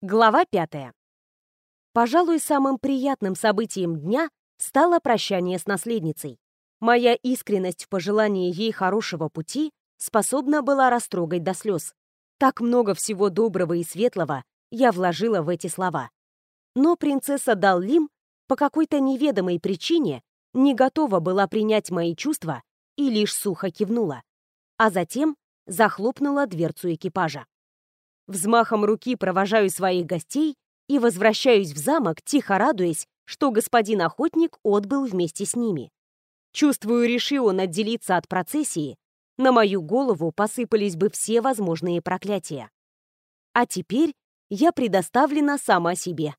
Глава пятая. Пожалуй, самым приятным событием дня стало прощание с наследницей. Моя искренность в пожелании ей хорошего пути способна была растрогать до слез. Так много всего доброго и светлого я вложила в эти слова. Но принцесса Даллим по какой-то неведомой причине не готова была принять мои чувства и лишь сухо кивнула. А затем захлопнула дверцу экипажа. Взмахом руки провожаю своих гостей и возвращаюсь в замок, тихо радуясь, что господин охотник отбыл вместе с ними. Чувствую, реши он отделиться от процессии, на мою голову посыпались бы все возможные проклятия. А теперь я предоставлена сама себе.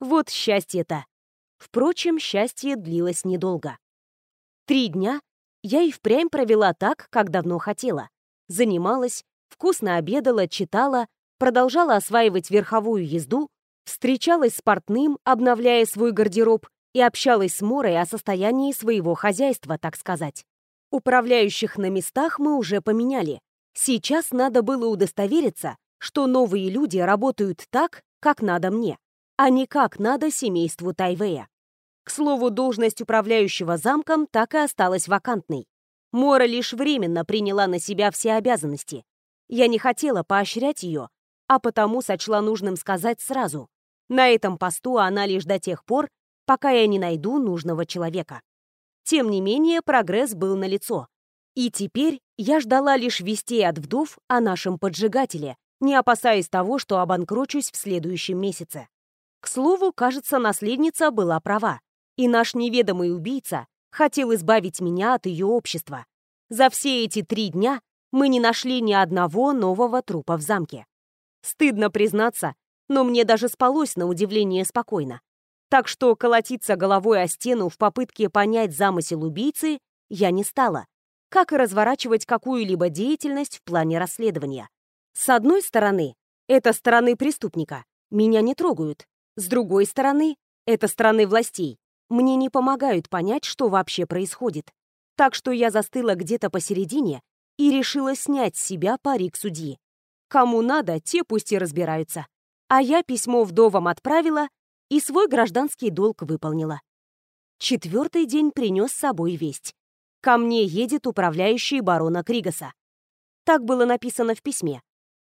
Вот счастье-то. Впрочем, счастье длилось недолго. Три дня я и впрямь провела так, как давно хотела. Занималась, вкусно обедала, читала, продолжала осваивать верховую езду, встречалась с портным, обновляя свой гардероб, и общалась с Морой о состоянии своего хозяйства, так сказать. Управляющих на местах мы уже поменяли. Сейчас надо было удостовериться, что новые люди работают так, как надо мне, а не как надо семейству Тайвея. К слову, должность управляющего замком так и осталась вакантной. Мора лишь временно приняла на себя все обязанности. Я не хотела поощрять ее, а потому сочла нужным сказать сразу. На этом посту она лишь до тех пор, пока я не найду нужного человека. Тем не менее, прогресс был налицо. И теперь я ждала лишь вестей от вдов о нашем поджигателе, не опасаясь того, что обанкрочусь в следующем месяце. К слову, кажется, наследница была права, и наш неведомый убийца хотел избавить меня от ее общества. За все эти три дня мы не нашли ни одного нового трупа в замке. Стыдно признаться, но мне даже спалось на удивление спокойно. Так что колотиться головой о стену в попытке понять замысел убийцы я не стала, как и разворачивать какую-либо деятельность в плане расследования. С одной стороны, это стороны преступника, меня не трогают. С другой стороны, это стороны властей, мне не помогают понять, что вообще происходит. Так что я застыла где-то посередине и решила снять с себя парик судьи. Кому надо, те пусть и разбираются. А я письмо вдовам отправила и свой гражданский долг выполнила. Четвертый день принес с собой весть. Ко мне едет управляющий барона Кригаса. Так было написано в письме.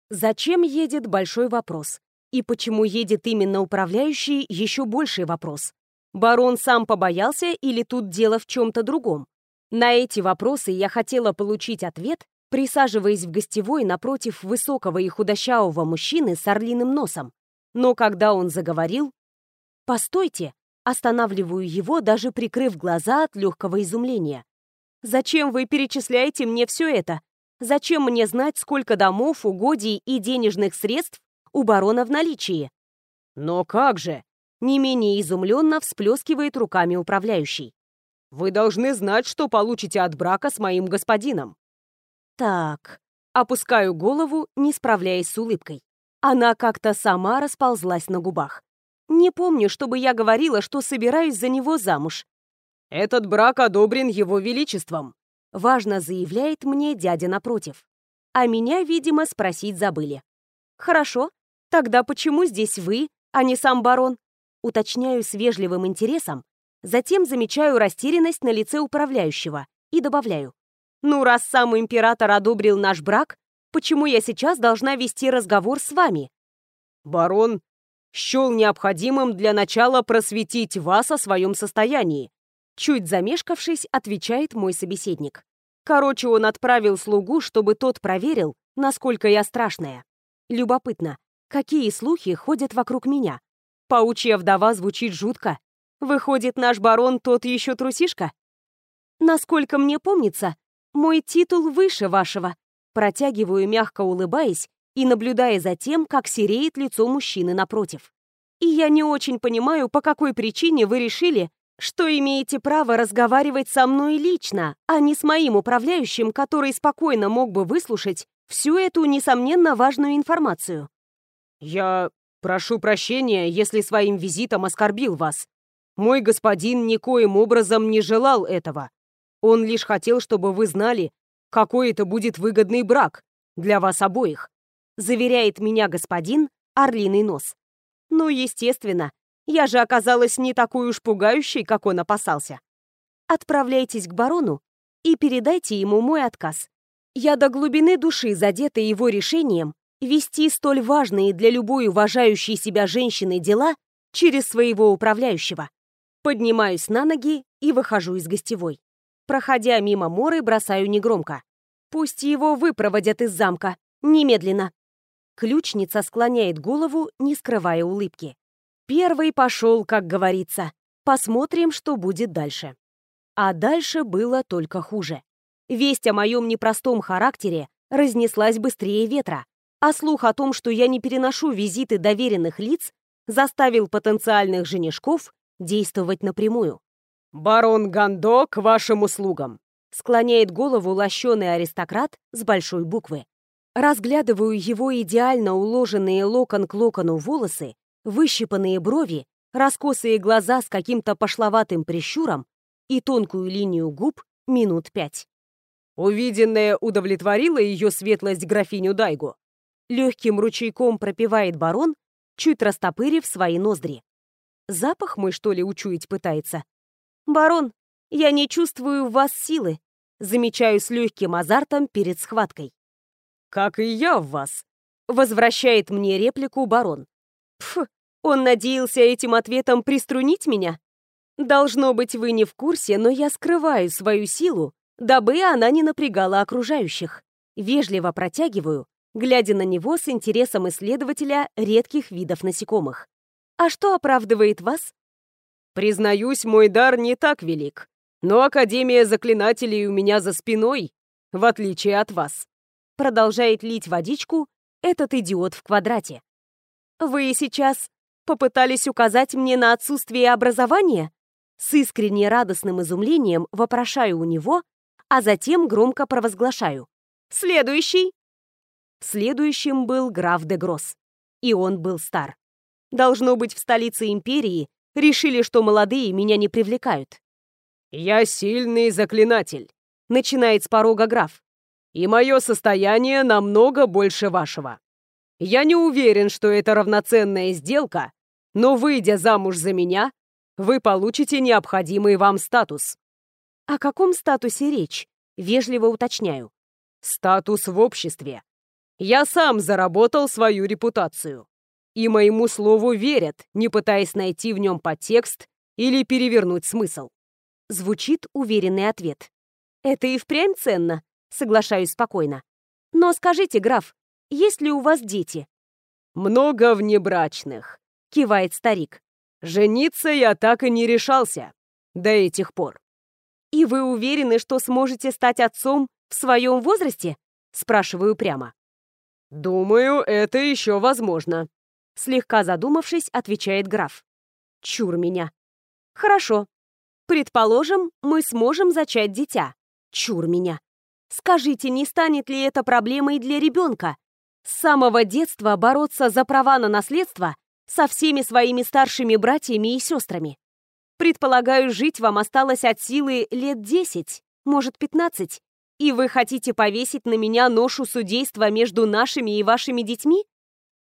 Зачем едет – большой вопрос. И почему едет именно управляющий – еще больший вопрос. Барон сам побоялся или тут дело в чем-то другом? На эти вопросы я хотела получить ответ, присаживаясь в гостевой напротив высокого и худощавого мужчины с орлиным носом. Но когда он заговорил... «Постойте!» Останавливаю его, даже прикрыв глаза от легкого изумления. «Зачем вы перечисляете мне все это? Зачем мне знать, сколько домов, угодий и денежных средств у барона в наличии?» «Но как же?» Не менее изумленно всплескивает руками управляющий. «Вы должны знать, что получите от брака с моим господином. Так, опускаю голову, не справляясь с улыбкой. Она как-то сама расползлась на губах. Не помню, чтобы я говорила, что собираюсь за него замуж. «Этот брак одобрен его величеством», — важно заявляет мне дядя напротив. А меня, видимо, спросить забыли. «Хорошо, тогда почему здесь вы, а не сам барон?» Уточняю с вежливым интересом, затем замечаю растерянность на лице управляющего и добавляю. Ну, раз сам император одобрил наш брак, почему я сейчас должна вести разговор с вами? Барон счел необходимым для начала просветить вас о своем состоянии. Чуть замешкавшись, отвечает мой собеседник. Короче, он отправил слугу, чтобы тот проверил, насколько я страшная. Любопытно, какие слухи ходят вокруг меня? Паучья вдова звучит жутко. Выходит, наш барон тот еще трусишка? Насколько мне помнится, мой титул выше вашего. Протягиваю, мягко улыбаясь и наблюдая за тем, как сереет лицо мужчины напротив. И я не очень понимаю, по какой причине вы решили, что имеете право разговаривать со мной лично, а не с моим управляющим, который спокойно мог бы выслушать всю эту, несомненно, важную информацию. Я прошу прощения, если своим визитом оскорбил вас. Мой господин никоим образом не желал этого. Он лишь хотел, чтобы вы знали, какой это будет выгодный брак для вас обоих», заверяет меня господин Орлиный Нос. Ну, естественно. Я же оказалась не такой уж пугающей, как он опасался. Отправляйтесь к барону и передайте ему мой отказ. Я до глубины души задета его решением вести столь важные для любой уважающей себя женщины дела через своего управляющего. Поднимаюсь на ноги и выхожу из гостевой. Проходя мимо Моры, бросаю негромко. Пусть его выпроводят из замка. Немедленно. Ключница склоняет голову, не скрывая улыбки. Первый пошел, как говорится. Посмотрим, что будет дальше. А дальше было только хуже. Весть о моем непростом характере разнеслась быстрее ветра, а слух о том, что я не переношу визиты доверенных лиц, заставил потенциальных женишков действовать напрямую. «Барон Гандо к вашим услугам!» Склоняет голову лощеный аристократ с большой буквы. Разглядываю его идеально уложенные локон к локону волосы, выщипанные брови, раскосые глаза с каким-то пошловатым прищуром и тонкую линию губ минут пять. Увиденное удовлетворило ее светлость графиню Дайгу. Легким ручейком пропевает барон, чуть растопырив свои ноздри. Запах мой, что ли, учуять пытается? «Барон, я не чувствую в вас силы», замечаю с легким азартом перед схваткой. «Как и я в вас», — возвращает мне реплику барон. Пф, он надеялся этим ответом приструнить меня? Должно быть, вы не в курсе, но я скрываю свою силу, дабы она не напрягала окружающих. Вежливо протягиваю, глядя на него с интересом исследователя редких видов насекомых. А что оправдывает вас? Признаюсь, мой дар не так велик, но Академия заклинателей у меня за спиной, в отличие от вас продолжает лить водичку этот идиот в квадрате. «Вы сейчас попытались указать мне на отсутствие образования?» С искренне радостным изумлением вопрошаю у него, а затем громко провозглашаю. «Следующий!» Следующим был граф де. И он был стар. Должно быть, в столице империи решили, что молодые меня не привлекают. «Я сильный заклинатель», — начинает с порога граф и мое состояние намного больше вашего. Я не уверен, что это равноценная сделка, но, выйдя замуж за меня, вы получите необходимый вам статус». «О каком статусе речь?» — вежливо уточняю. «Статус в обществе. Я сам заработал свою репутацию. И моему слову верят, не пытаясь найти в нем подтекст или перевернуть смысл». Звучит уверенный ответ. «Это и впрямь ценно», соглашаюсь спокойно. Но скажите, граф, есть ли у вас дети? Много внебрачных, кивает старик. Жениться я так и не решался до этих пор. И вы уверены, что сможете стать отцом в своем возрасте? Спрашиваю прямо. Думаю, это еще возможно. Слегка задумавшись, отвечает граф. Чур меня. Хорошо. Предположим, мы сможем зачать дитя. Чур меня. Скажите, не станет ли это проблемой для ребенка? С самого детства бороться за права на наследство со всеми своими старшими братьями и сестрами. Предполагаю, жить вам осталось от силы лет 10, может, 15, и вы хотите повесить на меня ношу судейства между нашими и вашими детьми?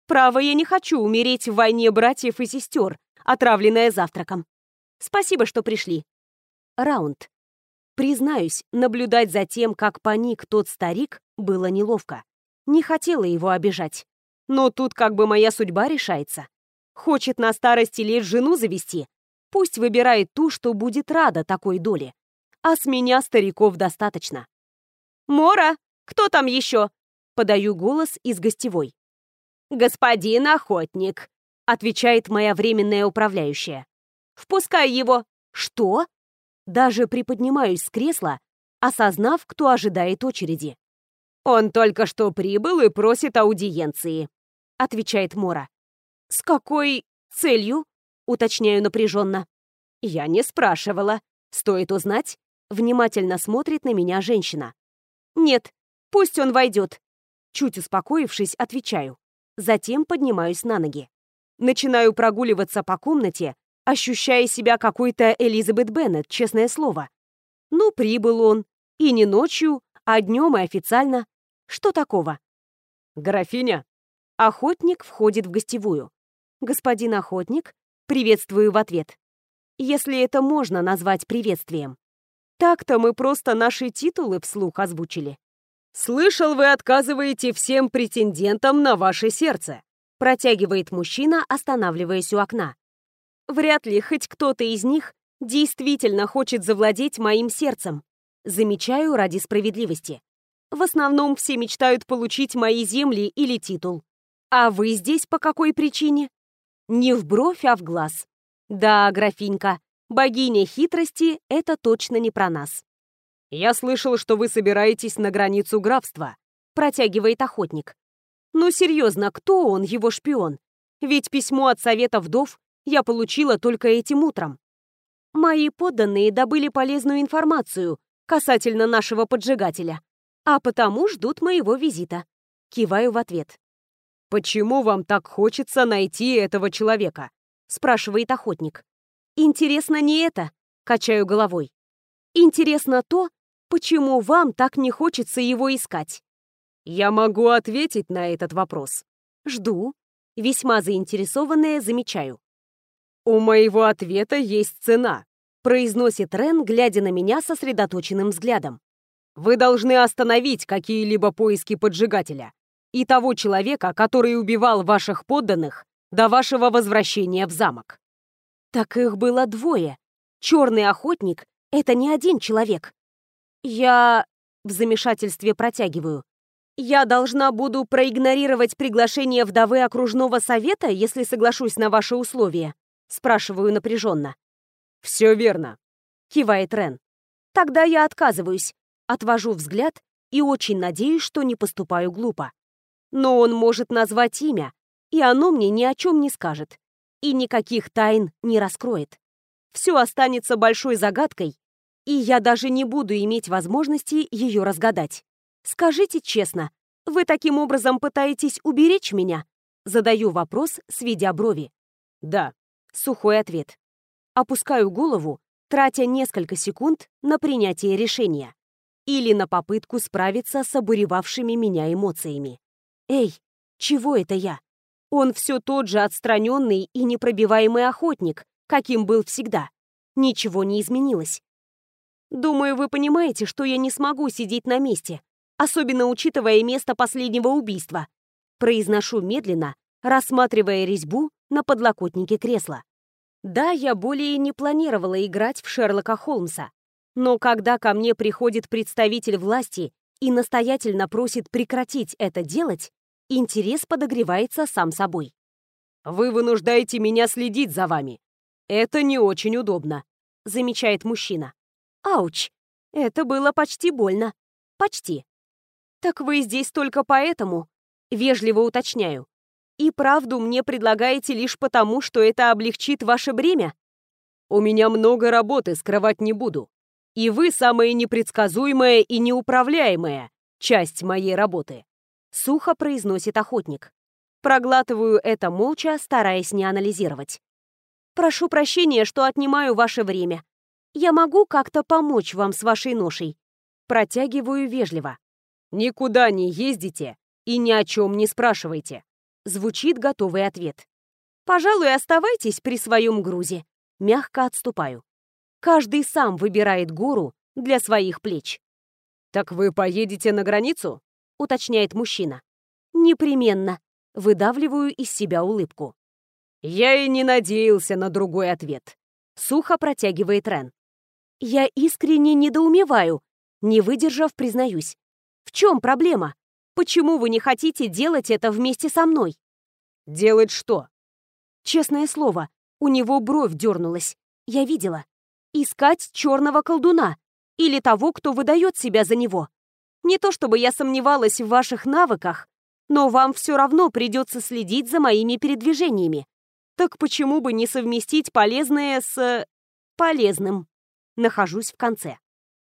Право, я не хочу умереть в войне братьев и сестер, отравленная завтраком. Спасибо, что пришли. Раунд. Признаюсь, наблюдать за тем, как паник тот старик, было неловко. Не хотела его обижать. Но тут как бы моя судьба решается. Хочет на старости лет жену завести. Пусть выбирает ту, что будет рада такой доле. А с меня стариков достаточно. «Мора, кто там еще?» Подаю голос из гостевой. «Господин охотник», — отвечает моя временная управляющая. «Впускай его». «Что?» Даже приподнимаюсь с кресла, осознав, кто ожидает очереди. «Он только что прибыл и просит аудиенции», — отвечает Мора. «С какой целью?» — уточняю напряженно. «Я не спрашивала. Стоит узнать?» Внимательно смотрит на меня женщина. «Нет, пусть он войдет». Чуть успокоившись, отвечаю. Затем поднимаюсь на ноги. Начинаю прогуливаться по комнате, ощущая себя какой-то Элизабет Беннет, честное слово. Ну, прибыл он. И не ночью, а днем и официально. Что такого? Графиня. Охотник входит в гостевую. господин охотник, приветствую в ответ. Если это можно назвать приветствием. Так-то мы просто наши титулы вслух озвучили. «Слышал, вы отказываете всем претендентам на ваше сердце», протягивает мужчина, останавливаясь у окна. Вряд ли хоть кто-то из них действительно хочет завладеть моим сердцем. Замечаю ради справедливости. В основном все мечтают получить мои земли или титул. А вы здесь по какой причине? Не в бровь, а в глаз. Да, графинька, богиня хитрости — это точно не про нас. «Я слышал, что вы собираетесь на границу графства», — протягивает охотник. Ну серьезно, кто он, его шпион? Ведь письмо от Совета Вдов я получила только этим утром. Мои подданные добыли полезную информацию касательно нашего поджигателя, а потому ждут моего визита. Киваю в ответ. «Почему вам так хочется найти этого человека?» — спрашивает охотник. «Интересно не это», — качаю головой. «Интересно то, почему вам так не хочется его искать». «Я могу ответить на этот вопрос». «Жду». Весьма заинтересованная замечаю. «У моего ответа есть цена», — произносит Рен, глядя на меня сосредоточенным взглядом. «Вы должны остановить какие-либо поиски поджигателя и того человека, который убивал ваших подданных до вашего возвращения в замок». Так их было двое. Черный охотник — это не один человек. Я в замешательстве протягиваю. Я должна буду проигнорировать приглашение вдовы окружного совета, если соглашусь на ваши условия? Спрашиваю напряженно. Все верно, кивает Рен. Тогда я отказываюсь. Отвожу взгляд и очень надеюсь, что не поступаю глупо. Но он может назвать имя, и оно мне ни о чем не скажет. И никаких тайн не раскроет. Все останется большой загадкой, и я даже не буду иметь возможности ее разгадать. Скажите честно, вы таким образом пытаетесь уберечь меня? Задаю вопрос, сведя брови. Да. Сухой ответ. Опускаю голову, тратя несколько секунд на принятие решения. Или на попытку справиться с обуревавшими меня эмоциями. Эй, чего это я? Он все тот же отстраненный и непробиваемый охотник, каким был всегда. Ничего не изменилось. Думаю, вы понимаете, что я не смогу сидеть на месте, особенно учитывая место последнего убийства. Произношу медленно, рассматривая резьбу на подлокотнике кресла. Да, я более не планировала играть в Шерлока Холмса, но когда ко мне приходит представитель власти и настоятельно просит прекратить это делать, интерес подогревается сам собой. «Вы вынуждаете меня следить за вами. Это не очень удобно», — замечает мужчина. «Ауч! Это было почти больно. Почти. Так вы здесь только поэтому?» Вежливо уточняю. «И правду мне предлагаете лишь потому, что это облегчит ваше бремя?» «У меня много работы, скрывать не буду. И вы самая непредсказуемая и неуправляемая часть моей работы. Сухо произносит охотник. Проглатываю это молча, стараясь не анализировать. «Прошу прощения, что отнимаю ваше время. Я могу как-то помочь вам с вашей ношей?» Протягиваю вежливо. «Никуда не ездите и ни о чем не спрашивайте», звучит готовый ответ. «Пожалуй, оставайтесь при своем грузе». Мягко отступаю. Каждый сам выбирает гору для своих плеч. «Так вы поедете на границу?» — уточняет мужчина. «Непременно». Выдавливаю из себя улыбку. «Я и не надеялся на другой ответ», — сухо протягивает Рен. «Я искренне недоумеваю», — не выдержав, признаюсь. «В чем проблема? Почему вы не хотите делать это вместе со мной?» «Делать что?» Честное слово, у него бровь дернулась. Я видела. Искать черного колдуна. Или того, кто выдает себя за него. Не то чтобы я сомневалась в ваших навыках, но вам все равно придется следить за моими передвижениями. Так почему бы не совместить полезное с... полезным? Нахожусь в конце.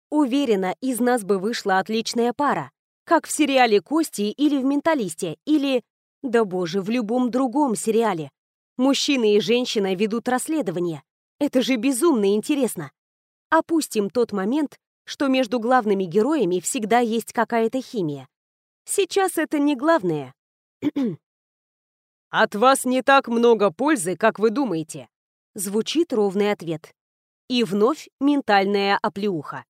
Уверена, из нас бы вышла отличная пара. Как в сериале «Кости» или в «Менталисте», или... Да боже, в любом другом сериале. Мужчина и женщина ведут расследование. Это же безумно интересно. Опустим тот момент, что между главными героями всегда есть какая-то химия. Сейчас это не главное. «От вас не так много пользы, как вы думаете», — звучит ровный ответ. И вновь ментальная оплеуха.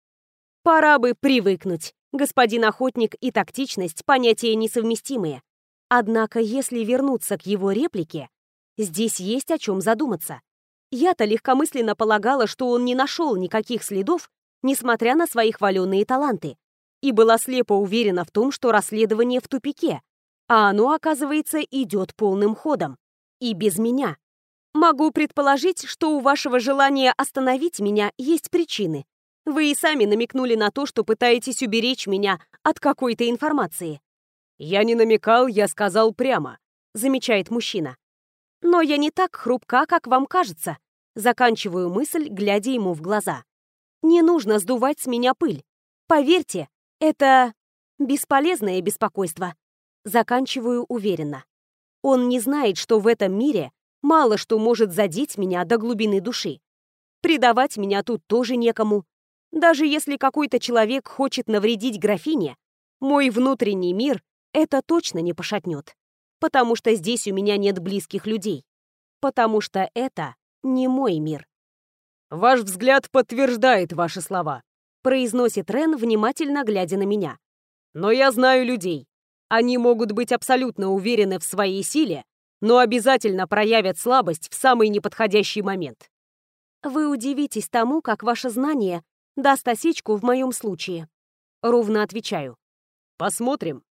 Пора бы привыкнуть. Господин охотник и тактичность — понятия несовместимые. Однако, если вернуться к его реплике, здесь есть о чем задуматься. Я-то легкомысленно полагала, что он не нашел никаких следов, несмотря на свои хваленные таланты, и была слепо уверена в том, что расследование в тупике, а оно, оказывается, идет полным ходом. И без меня. Могу предположить, что у вашего желания остановить меня есть причины. Вы и сами намекнули на то, что пытаетесь уберечь меня от какой-то информации. «Я не намекал, я сказал прямо», — замечает мужчина. «Но я не так хрупка, как вам кажется. Заканчиваю мысль, глядя ему в глаза. Не нужно сдувать с меня пыль. Поверьте, это бесполезное беспокойство. Заканчиваю уверенно. Он не знает, что в этом мире мало что может задеть меня до глубины души. Предавать меня тут тоже некому. Даже если какой-то человек хочет навредить графине, мой внутренний мир это точно не пошатнет. Потому что здесь у меня нет близких людей. Потому что это не мой мир. «Ваш взгляд подтверждает ваши слова», произносит Рен, внимательно глядя на меня. «Но я знаю людей. Они могут быть абсолютно уверены в своей силе, но обязательно проявят слабость в самый неподходящий момент». «Вы удивитесь тому, как ваше знание даст осечку в моем случае». Ровно отвечаю. «Посмотрим».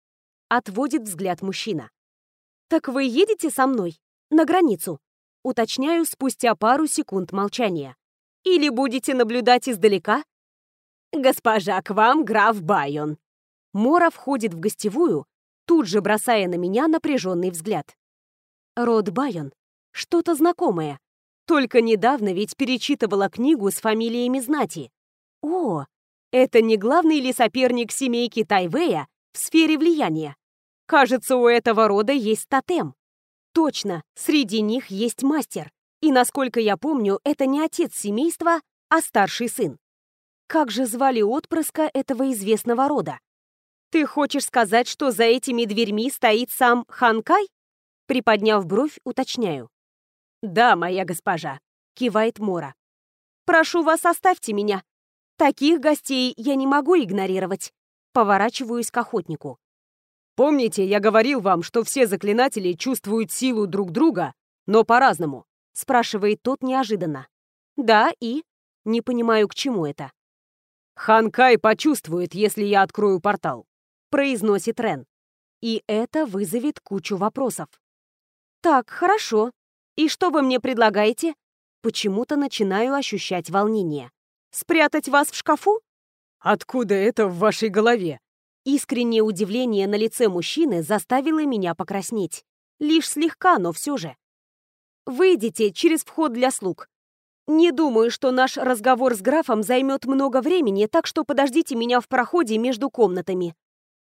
Отводит взгляд мужчина. «Так вы едете со мной? На границу?» Уточняю спустя пару секунд молчания. «Или будете наблюдать издалека?» «Госпожа, к вам граф Байон». Мора входит в гостевую, тут же бросая на меня напряженный взгляд. Род Байон. Что-то знакомое. Только недавно ведь перечитывала книгу с фамилиями знати. О, это не главный ли соперник семейки Тайвея в сфере влияния? Кажется, у этого рода есть тотем. Точно, среди них есть мастер. И, насколько я помню, это не отец семейства, а старший сын. Как же звали отпрыска этого известного рода? Ты хочешь сказать, что за этими дверьми стоит сам Ханкай? Приподняв бровь, уточняю. «Да, моя госпожа», — кивает Мора. «Прошу вас, оставьте меня. Таких гостей я не могу игнорировать». Поворачиваюсь к охотнику. Помните, я говорил вам, что все заклинатели чувствуют силу друг друга, но по-разному?» — спрашивает тот неожиданно. «Да, и?» Не понимаю, к чему это. «Ханкай почувствует, если я открою портал», — произносит Рен. И это вызовет кучу вопросов. «Так, хорошо. И что вы мне предлагаете?» Почему-то начинаю ощущать волнение. «Спрятать вас в шкафу?» «Откуда это в вашей голове?» Искреннее удивление на лице мужчины заставило меня покраснеть. Лишь слегка, но все же. «Выйдите через вход для слуг. Не думаю, что наш разговор с графом займет много времени, так что подождите меня в проходе между комнатами».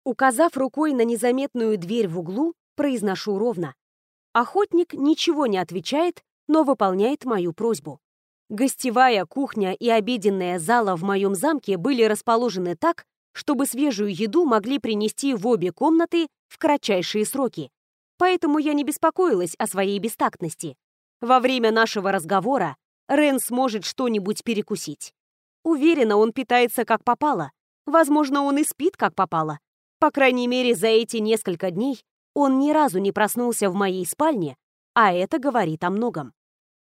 Указав рукой на незаметную дверь в углу, произношу ровно. Охотник ничего не отвечает, но выполняет мою просьбу. Гостевая кухня и обеденная зала в моем замке были расположены так, чтобы свежую еду могли принести в обе комнаты в кратчайшие сроки. Поэтому я не беспокоилась о своей бестактности. Во время нашего разговора Рен сможет что-нибудь перекусить. Уверена, он питается как попало. Возможно, он и спит как попало. По крайней мере, за эти несколько дней он ни разу не проснулся в моей спальне, а это говорит о многом.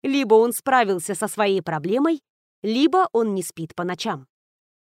Либо он справился со своей проблемой, либо он не спит по ночам.